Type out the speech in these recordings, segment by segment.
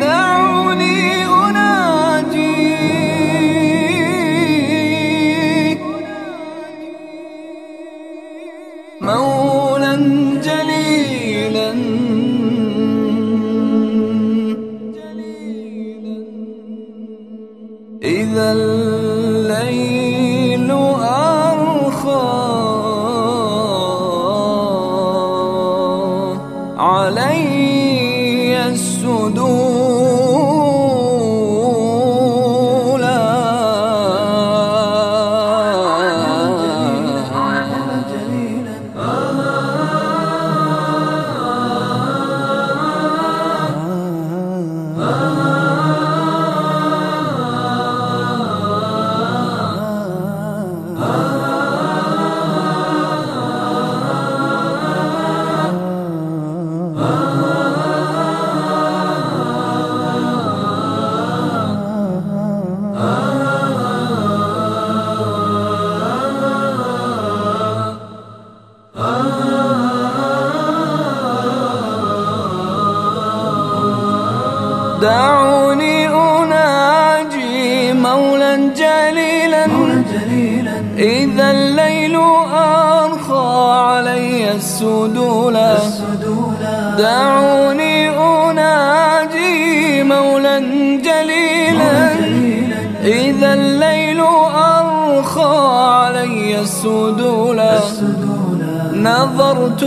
دعوني أناجي. مولا جليلا. السدولا جليلا. إذا الليل أرخى علي السدولا دعوني أناجي مولا جليلا. إذا الليل أرخى علي السدولا نظرت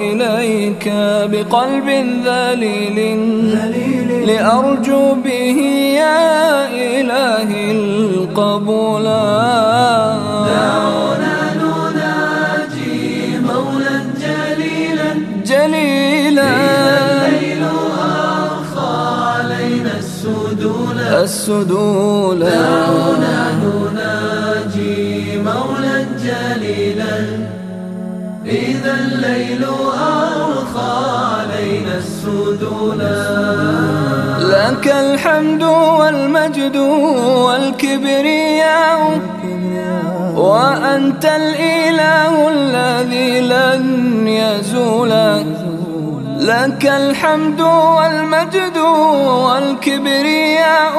إليك بقلب ذليل. لأرجو به السدول دعونا نناجي مولا جليلا. إذا الليل أرخى علينا السدول لك الحمد والمجد والكبرياء وأنت الإله الذي لن يزول. لك الحمد والمجد والكبرياء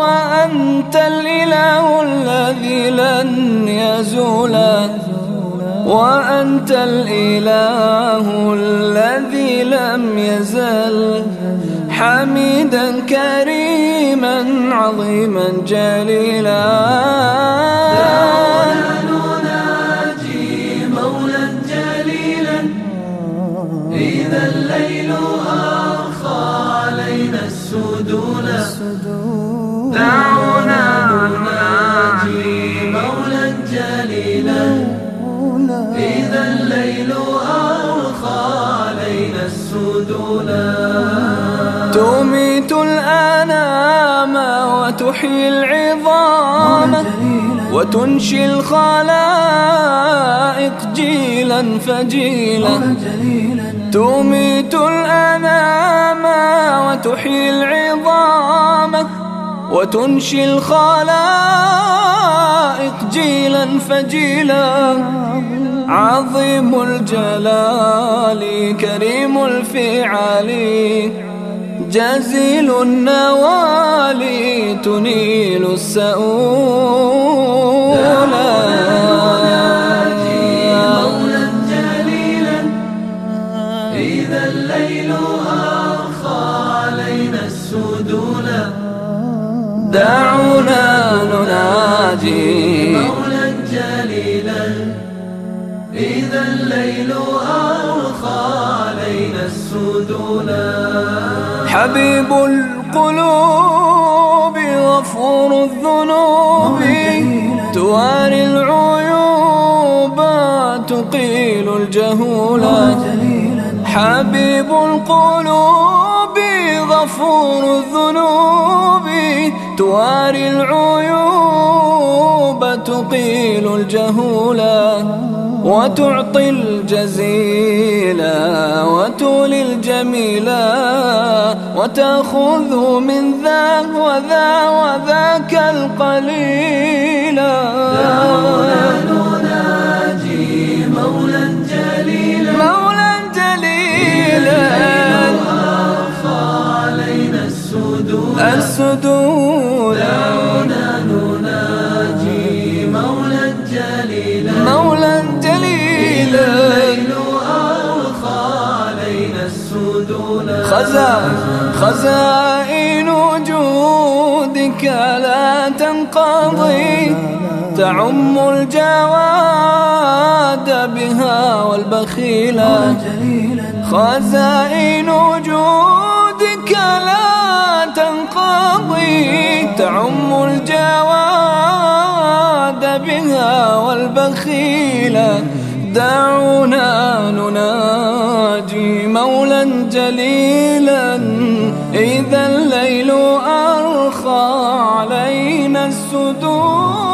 وأنت الإله الذي لن يزول وأنت الإله الذي لم يزل حميدا كريما عظيما جليلا الليل أرخى علينا السدول تميت الأنام وتحيي العظام وتنشي الخلائق جيلا فجيلا. تميت الأنام وتحيي العظام وتنشي الخلائق جيلا فجيلا. عظيم الجلال كريم الفعال جزيل النوال تنيل جليلا إذا الليل أرخى علينا السدول دعونا نناجي. مولا جليلا إذا الليل أرخى علينا السدول حبيب القلوب غفور الذنوب. تواري العيوب تقيل الجهول. حبيب القلوب غفور الذنوب. تواري العيوب تقيل الجهولا وتعطي الجزيلا وتولي الجميلا وتأخذ من ذا وذا وذاك القليلا دعونا نناجي جليلا جليلا علينا السدود خزائن خزائن وجودك لا تنقضي. تعم الجواد بها والبخيلة خزائن وجودك لا تنقضي. تعم الجواد بها والبخيلة دعونا جليلا إذا الليل أرخى علينا السدود.